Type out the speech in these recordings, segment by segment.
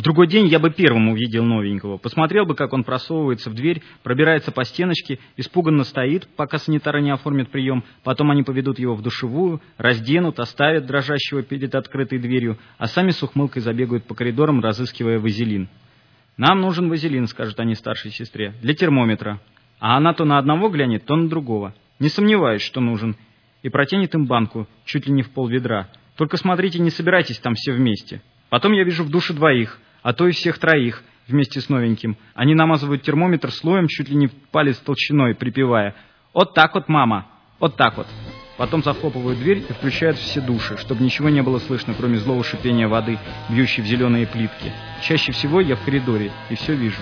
В другой день я бы первым увидел новенького, посмотрел бы, как он просовывается в дверь, пробирается по стеночке, испуганно стоит, пока санитары не оформят прием, потом они поведут его в душевую, разденут, оставят дрожащего перед открытой дверью, а сами с ухмылкой забегают по коридорам, разыскивая вазелин. «Нам нужен вазелин», — скажут они старшей сестре, — «для термометра». А она то на одного глянет, то на другого. Не сомневаюсь, что нужен. И протянет им банку, чуть ли не в пол ведра. Только смотрите, не собирайтесь там все вместе. Потом я вижу в душе двоих, а то и всех троих, вместе с новеньким. Они намазывают термометр слоем, чуть ли не палец толщиной, припевая «Вот так вот, мама! Вот так вот!» Потом захлопывают дверь и включают все души, чтобы ничего не было слышно, кроме злого шипения воды, бьющей в зеленые плитки. Чаще всего я в коридоре и все вижу.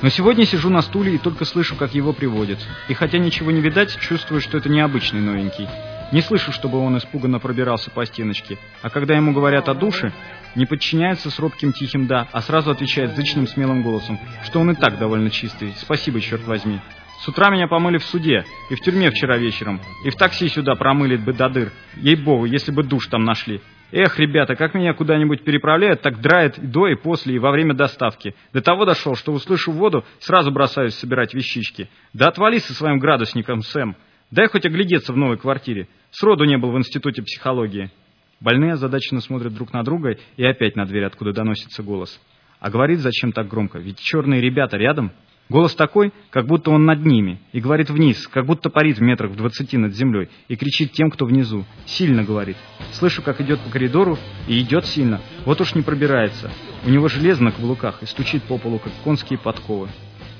Но сегодня сижу на стуле и только слышу, как его приводят. И хотя ничего не видать, чувствую, что это необычный новенький. Не слышу, чтобы он испуганно пробирался по стеночке. А когда ему говорят о душе, не подчиняется с робким тихим «да», а сразу отвечает зычным смелым голосом, что он и так довольно чистый. Спасибо, черт возьми. С утра меня помыли в суде, и в тюрьме вчера вечером, и в такси сюда промыли бы до дыр. Ей-богу, если бы душ там нашли. Эх, ребята, как меня куда-нибудь переправляют, так драет и до, и после, и во время доставки. До того дошел, что услышу воду, сразу бросаюсь собирать вещички. Да отвали со своим градусником, Сэм. Дай хоть оглядеться в новой квартире. Сроду не был в институте психологии. Больные озадаченно смотрят друг на друга и опять на дверь, откуда доносится голос. А говорит зачем так громко? Ведь черные ребята рядом. Голос такой, как будто он над ними, и говорит вниз, как будто парит в метрах в двадцати над землей, и кричит тем, кто внизу. Сильно говорит. Слышу, как идет по коридору, и идет сильно. Вот уж не пробирается. У него железо на каблуках и стучит по полу, как конские подковы.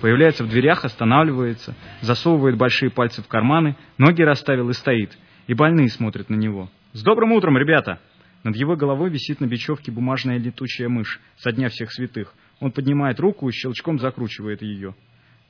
Появляется в дверях, останавливается, засовывает большие пальцы в карманы, ноги расставил и стоит. И больные смотрят на него. «С добрым утром, ребята!» Над его головой висит на бечевке бумажная летучая мышь со дня всех святых. Он поднимает руку и щелчком закручивает ее.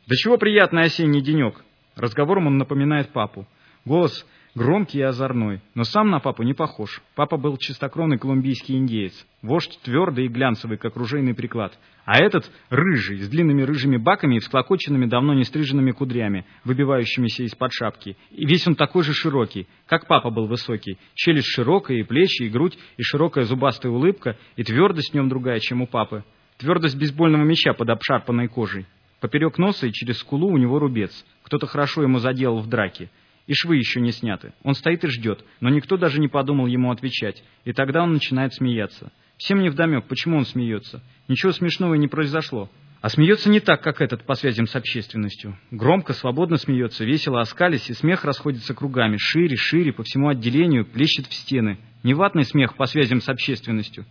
«Да чего приятный осенний денек!» Разговором он напоминает папу. Голос громкий и озорной, но сам на папу не похож. Папа был чистокровный колумбийский индеец, вождь твердый и глянцевый, как ружейный приклад. А этот рыжий, с длинными рыжими баками и всклокоченными, давно не стриженными кудрями, выбивающимися из-под шапки. И весь он такой же широкий, как папа был высокий. Челюсть широкая, и плечи, и грудь, и широкая зубастая улыбка, и твердость в нем другая, чем у папы. Твердость бейсбольного мяча под обшарпанной кожей. Поперек носа и через скулу у него рубец. Кто-то хорошо ему заделал в драке. И швы еще не сняты. Он стоит и ждет, но никто даже не подумал ему отвечать. И тогда он начинает смеяться. Всем невдомек, почему он смеется. Ничего смешного не произошло. А смеется не так, как этот по связям с общественностью. Громко, свободно смеется, весело оскались, и смех расходится кругами, шире, шире, по всему отделению, плещет в стены. Не ватный смех по связям с общественностью,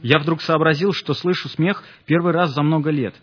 я вдруг сообразил, что слышу смех первый раз за много лет.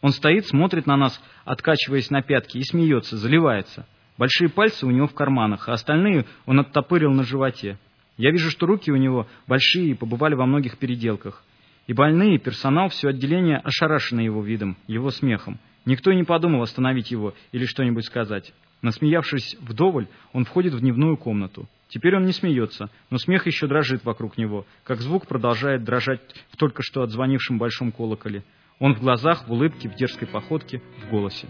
Он стоит, смотрит на нас, откачиваясь на пятки, и смеется, заливается. Большие пальцы у него в карманах, а остальные он оттопырил на животе. Я вижу, что руки у него большие и побывали во многих переделках. И больные, персонал, все отделение ошарашены его видом, его смехом. Никто и не подумал остановить его или что-нибудь сказать. Насмеявшись вдоволь, он входит в дневную комнату. Теперь он не смеется, но смех еще дрожит вокруг него, как звук продолжает дрожать в только что отзвонившем большом колоколе. Он в глазах, в улыбке, в дерзкой походке, в голосе.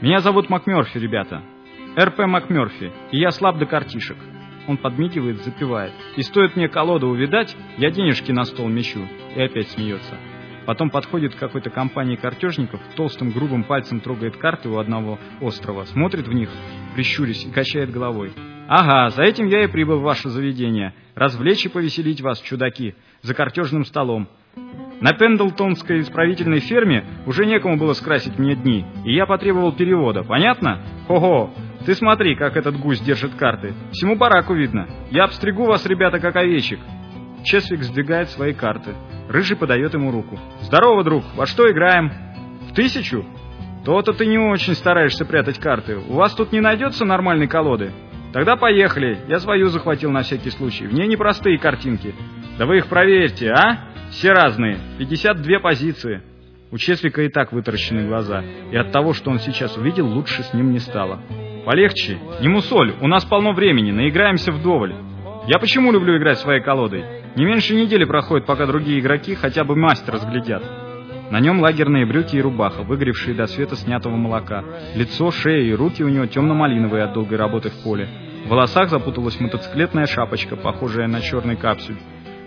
«Меня зовут МакМерфи, ребята. РП МакМерфи, и я слаб до картишек». Он подмигивает, запевает. «И стоит мне колоду увидать, я денежки на стол мечу». И опять смеется. Потом подходит к какой-то компании картежников, толстым грубым пальцем трогает карты у одного острова, смотрит в них, прищурясь и качает головой. Ага, за этим я и прибыл в ваше заведение. Развлечь и повеселить вас, чудаки, за картежным столом. На Пендлтонской исправительной ферме уже некому было скрасить мне дни, и я потребовал перевода. Понятно? Хо-хо, ты смотри, как этот гусь держит карты. Всему бараку видно. Я обстригу вас, ребята, как овечек. Чесвик сдвигает свои карты. Рыжий подает ему руку. «Здорово, друг, во что играем?» «В тысячу?» «То-то ты не очень стараешься прятать карты. У вас тут не найдется нормальной колоды?» Тогда поехали. Я свою захватил на всякий случай. В ней непростые картинки. Да вы их проверьте, а? Все разные. 52 позиции. У Чеслика и так вытаращены глаза, и от того, что он сейчас увидел, лучше с ним не стало. Полегче. Не мусоль, у нас полно времени, наиграемся вдоволь. Я почему люблю играть своей колодой? Не меньше недели проходит, пока другие игроки хотя бы мастер разглядят. На нем лагерные брюки и рубаха, выгоревшие до света снятого молока. Лицо, шея и руки у него темно-малиновые от долгой работы в поле. В волосах запуталась мотоциклетная шапочка, похожая на черный капсюль.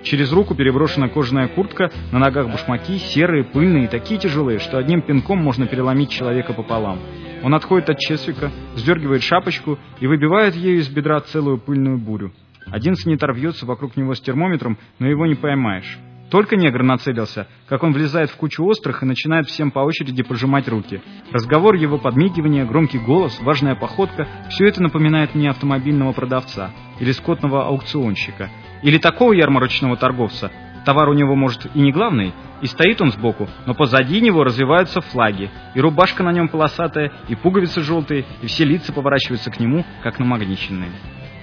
Через руку переброшена кожаная куртка, на ногах башмаки, серые, пыльные такие тяжелые, что одним пинком можно переломить человека пополам. Он отходит от Чесвика, сдергивает шапочку и выбивает ею из бедра целую пыльную бурю. Один санитар вьется вокруг него с термометром, но его не поймаешь. Только негр нацелился, как он влезает в кучу острых и начинает всем по очереди пожимать руки. Разговор, его подмигивание, громкий голос, важная походка – все это напоминает мне автомобильного продавца или скотного аукционщика, или такого ярмарочного торговца. Товар у него, может, и не главный, и стоит он сбоку, но позади него развиваются флаги, и рубашка на нем полосатая, и пуговицы желтые, и все лица поворачиваются к нему, как намагниченные.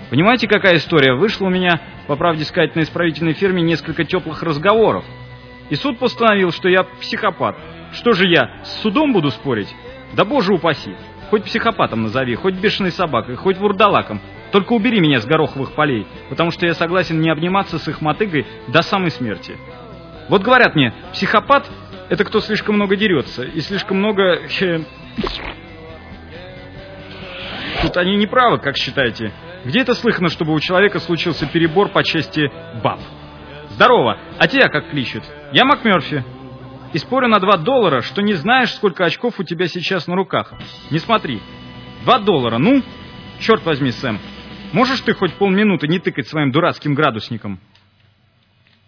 Понимаете, какая история? Вышло у меня, по правде сказать, на исправительной фирме несколько теплых разговоров. И суд постановил, что я психопат. Что же я, с судом буду спорить? Да боже упаси! Хоть психопатом назови, хоть бешеной собакой, хоть вурдалаком. Только убери меня с гороховых полей, потому что я согласен не обниматься с их мотыгой до самой смерти. Вот говорят мне, психопат — это кто слишком много дерется и слишком много... Тут они не правы, как считаете. Где это слыхано, чтобы у человека случился перебор по части баб? Здорово, а тебя как кличут? Я МакМерфи. И спорю на два доллара, что не знаешь, сколько очков у тебя сейчас на руках. Не смотри. Два доллара, ну? Черт возьми, Сэм. Можешь ты хоть полминуты не тыкать своим дурацким градусником?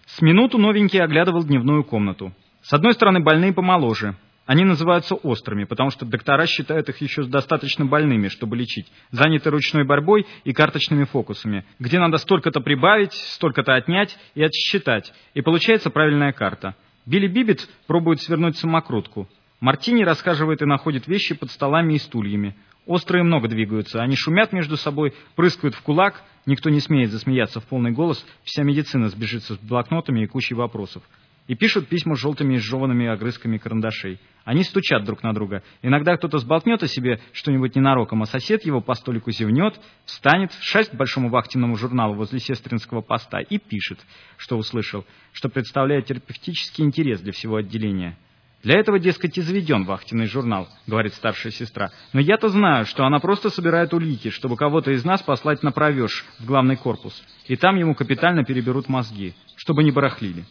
С минуту новенький оглядывал дневную комнату. С одной стороны, больные помоложе, они называются острыми, потому что доктора считают их еще достаточно больными, чтобы лечить, заняты ручной борьбой и карточными фокусами, где надо столько-то прибавить, столько-то отнять и отсчитать, и получается правильная карта. Билли Бибет пробует свернуть самокрутку. Мартини рассказывает и находит вещи под столами и стульями. Острые много двигаются, они шумят между собой, прыскают в кулак, никто не смеет засмеяться в полный голос, вся медицина сбежится с блокнотами и кучей вопросов и пишут письма с желтыми и сжеванными огрызками карандашей. Они стучат друг на друга. Иногда кто-то сболтнет о себе что-нибудь ненароком, а сосед его по столику зевнет, встанет, шесть к большому вахтенному журналу возле сестринского поста и пишет, что услышал, что представляет терапевтический интерес для всего отделения. Для этого, дескать, и заведен вахтенный журнал, говорит старшая сестра. Но я-то знаю, что она просто собирает улики, чтобы кого-то из нас послать на провеж в главный корпус. И там ему капитально переберут мозги, чтобы не барахлили.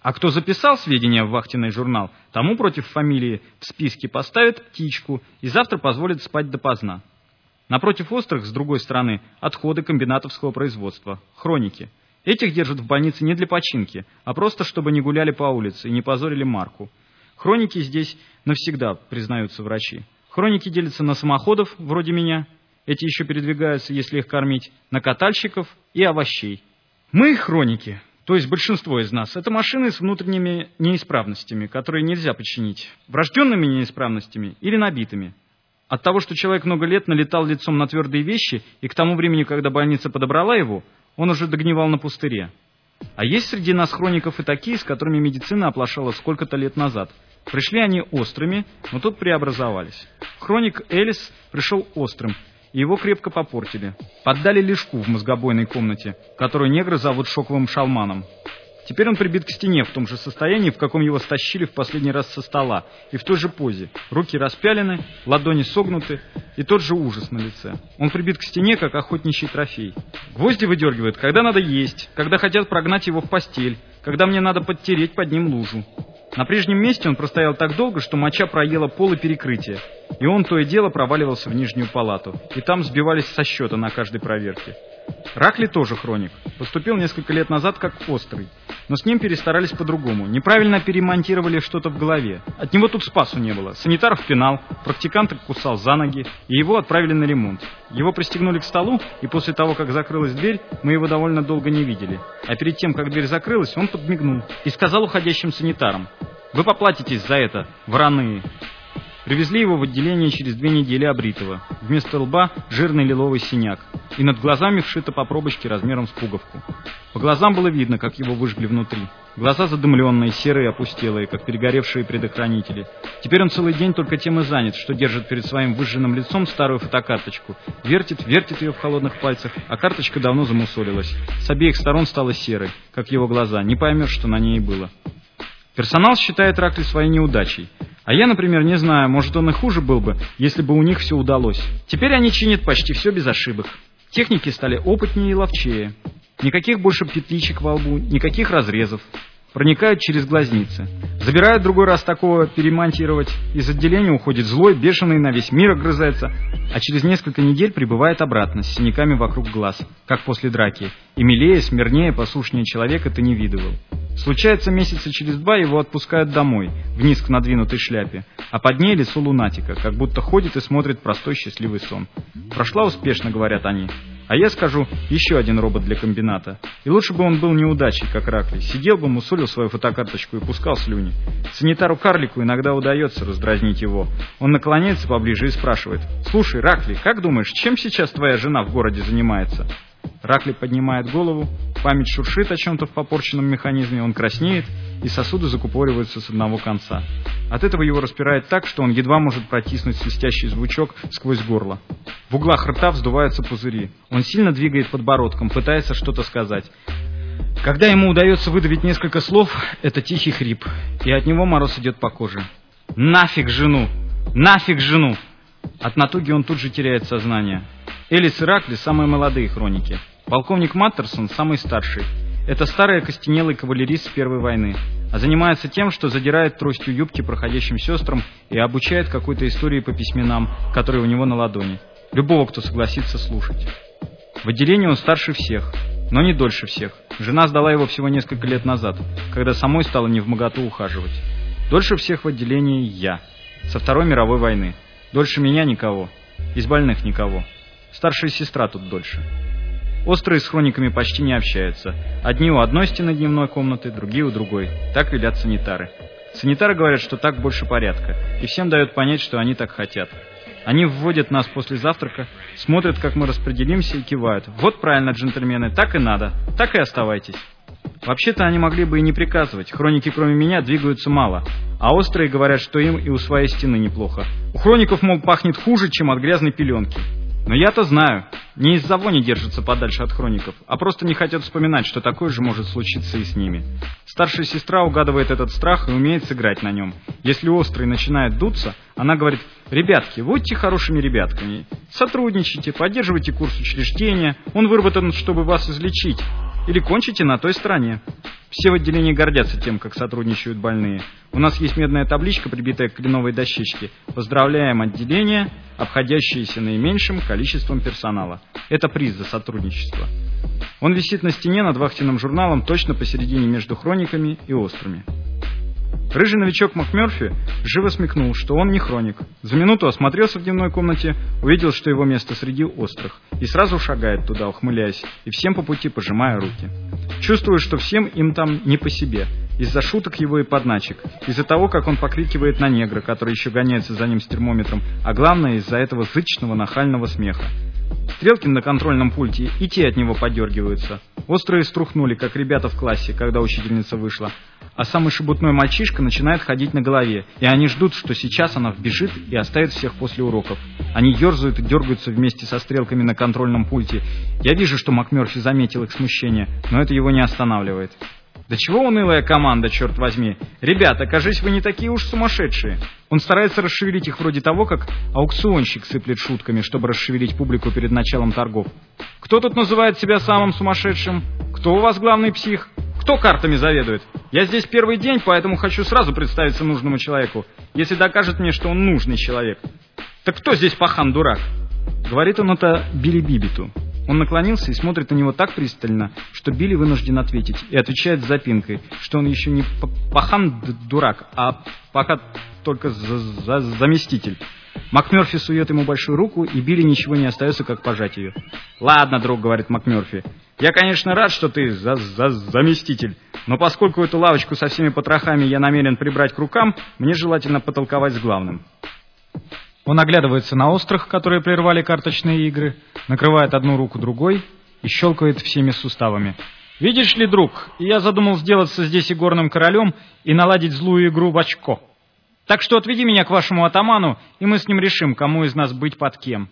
А кто записал сведения в вахтенный журнал, тому против фамилии в списке поставят птичку и завтра позволят спать допоздна. Напротив острых, с другой стороны, отходы комбинатовского производства, хроники. Этих держат в больнице не для починки, а просто чтобы не гуляли по улице и не позорили марку. Хроники здесь навсегда, признаются врачи. Хроники делятся на самоходов, вроде меня, эти еще передвигаются, если их кормить, на катальщиков и овощей. Мы, хроники, то есть большинство из нас, это машины с внутренними неисправностями, которые нельзя починить, врожденными неисправностями или набитыми. От того, что человек много лет налетал лицом на твердые вещи, и к тому времени, когда больница подобрала его, он уже догнивал на пустыре. А есть среди нас хроников и такие, с которыми медицина оплошала сколько-то лет назад. Пришли они острыми, но тут преобразовались. Хроник Элис пришел острым, и его крепко попортили. Поддали лишку в мозгобойной комнате, которую негры зовут шоковым шалманом. Теперь он прибит к стене в том же состоянии, в каком его стащили в последний раз со стола, и в той же позе. Руки распялены, ладони согнуты, и тот же ужас на лице. Он прибит к стене, как охотничий трофей. Гвозди выдергивают, когда надо есть, когда хотят прогнать его в постель, когда мне надо подтереть под ним лужу. На прежнем месте он простоял так долго, что моча проела пол и перекрытие, и он то и дело проваливался в нижнюю палату, и там сбивались со счета на каждой проверке. Рахли тоже хроник. Поступил несколько лет назад как острый. Но с ним перестарались по-другому. Неправильно перемонтировали что-то в голове. От него тут спасу не было. Санитаров пинал, практикант кусал за ноги, и его отправили на ремонт. Его пристегнули к столу, и после того, как закрылась дверь, мы его довольно долго не видели. А перед тем, как дверь закрылась, он подмигнул и сказал уходящим санитарам, «Вы поплатитесь за это, враные!» Привезли его в отделение через две недели обритого. Вместо лба жирный лиловый синяк. И над глазами вшито по пробочке размером с пуговку. По глазам было видно, как его выжгли внутри. Глаза задымленные, серые, опустелые, как перегоревшие предохранители. Теперь он целый день только тем и занят, что держит перед своим выжженным лицом старую фотокарточку. Вертит, вертит ее в холодных пальцах, а карточка давно замусолилась. С обеих сторон стала серой, как его глаза. Не поймешь, что на ней было. Персонал считает Ракли своей неудачей. А я, например, не знаю, может он и хуже был бы, если бы у них все удалось. Теперь они чинят почти все без ошибок. Техники стали опытнее и ловчее. Никаких больше петличек во лбу, никаких разрезов. Проникают через глазницы. Забирают другой раз такого перемонтировать. Из отделения уходит злой, бешеный, на весь мир огрызается. А через несколько недель прибывает обратно, с синяками вокруг глаз, как после драки. И милее, смирнее, послушнее человека ты не видывал. Случается, месяца через два его отпускают домой, вниз к надвинутой шляпе, а под ней лицо лунатика, как будто ходит и смотрит простой счастливый сон. Прошла успешно, говорят они. А я скажу, еще один робот для комбината. И лучше бы он был неудачей, как Ракли. Сидел бы, мусолил свою фотокарточку и пускал слюни. Санитару-карлику иногда удается раздразнить его. Он наклоняется поближе и спрашивает. «Слушай, Ракли, как думаешь, чем сейчас твоя жена в городе занимается?» Ракли поднимает голову, память шуршит о чем-то в попорченном механизме, он краснеет, и сосуды закупориваются с одного конца. От этого его распирает так, что он едва может протиснуть свистящий звучок сквозь горло. В углах рта вздуваются пузыри. Он сильно двигает подбородком, пытается что-то сказать. Когда ему удается выдавить несколько слов, это тихий хрип, и от него мороз идет по коже. «Нафиг жену! Нафиг жену!» От натуги он тут же теряет сознание. Элис и Ракли – самые молодые хроники. Полковник Маттерсон – самый старший. Это старый окостенелый кавалерист с Первой войны. А занимается тем, что задирает тростью юбки проходящим сестрам и обучает какой-то истории по письменам, которые у него на ладони. Любого, кто согласится слушать. В отделении он старше всех, но не дольше всех. Жена сдала его всего несколько лет назад, когда самой стала не в моготу ухаживать. Дольше всех в отделении я. Со Второй мировой войны. Дольше меня никого. Из больных никого. Старшая сестра тут дольше. Острые с хрониками почти не общаются. Одни у одной стены дневной комнаты, другие у другой. Так велят санитары. Санитары говорят, что так больше порядка, и всем дают понять, что они так хотят. Они вводят нас после завтрака, смотрят, как мы распределимся и кивают. Вот правильно, джентльмены, так и надо, так и оставайтесь. Вообще-то они могли бы и не приказывать. Хроники, кроме меня, двигаются мало. А острые говорят, что им и у своей стены неплохо. У хроников, мол, пахнет хуже, чем от грязной пеленки. Но я-то знаю, не из-за вони держатся подальше от хроников, а просто не хотят вспоминать, что такое же может случиться и с ними. Старшая сестра угадывает этот страх и умеет сыграть на нем. Если острый начинает дуться, она говорит, «Ребятки, будьте хорошими ребятками, сотрудничайте, поддерживайте курс учреждения, он выработан, чтобы вас излечить, или кончите на той стороне». Все в отделении гордятся тем, как сотрудничают больные. У нас есть медная табличка, прибитая к кленовой дощечке. Поздравляем отделение, обходящееся наименьшим количеством персонала. Это приз за сотрудничество. Он висит на стене над вахтенным журналом точно посередине между хрониками и острыми. Рыжий новичок МакМерфи живо смекнул, что он не хроник. За минуту осмотрелся в дневной комнате, увидел, что его место среди острых, и сразу шагает туда, ухмыляясь, и всем по пути пожимая руки. Чувствую, что всем им там не по себе, из-за шуток его и подначек, из-за того, как он покрикивает на негра, который еще гоняется за ним с термометром, а главное, из-за этого зычного нахального смеха. Стрелки на контрольном пульте и те от него подергиваются. Острые струхнули, как ребята в классе, когда учительница вышла. А самый шебутной мальчишка начинает ходить на голове, и они ждут, что сейчас она вбежит и оставит всех после уроков. Они ерзают и дергаются вместе со стрелками на контрольном пульте. Я вижу, что МакМерфи заметил их смущение, но это его не останавливает. Да чего унылая команда, черт возьми. Ребята, кажись, вы не такие уж сумасшедшие. Он старается расшевелить их вроде того, как аукционщик сыплет шутками, чтобы расшевелить публику перед началом торгов. Кто тут называет себя самым сумасшедшим? Кто у вас главный псих? Кто картами заведует? Я здесь первый день, поэтому хочу сразу представиться нужному человеку, если докажет мне, что он нужный человек. Так кто здесь пахан-дурак? Говорит он это Билли Бибиту. Он наклонился и смотрит на него так пристально, что Билли вынужден ответить, и отвечает с запинкой, что он еще не пахан-дурак, а пока только за за заместитель. МакМерфи сует ему большую руку, и Билли ничего не остается, как пожать ее. «Ладно, друг», — говорит МакМерфи, — «я, конечно, рад, что ты за за заместитель, но поскольку эту лавочку со всеми потрохами я намерен прибрать к рукам, мне желательно потолковать с главным». Он оглядывается на острых, которые прервали карточные игры, накрывает одну руку другой и щелкает всеми суставами. «Видишь ли, друг, я задумал сделаться здесь игорным королем и наладить злую игру в очко. Так что отведи меня к вашему атаману, и мы с ним решим, кому из нас быть под кем».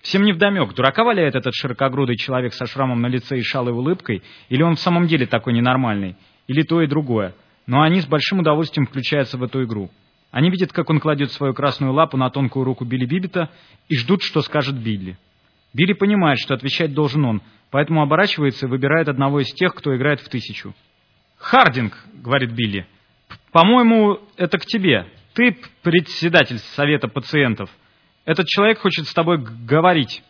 Всем невдомек, дурака валяет этот широкогрудый человек со шрамом на лице и шалой улыбкой, или он в самом деле такой ненормальный, или то и другое. Но они с большим удовольствием включаются в эту игру. Они видят, как он кладет свою красную лапу на тонкую руку Билли Бибета и ждут, что скажет Билли. Билли понимает, что отвечать должен он, поэтому оборачивается и выбирает одного из тех, кто играет в тысячу. «Хардинг», — говорит Билли, — «по-моему, это к тебе. Ты председатель совета пациентов. Этот человек хочет с тобой говорить».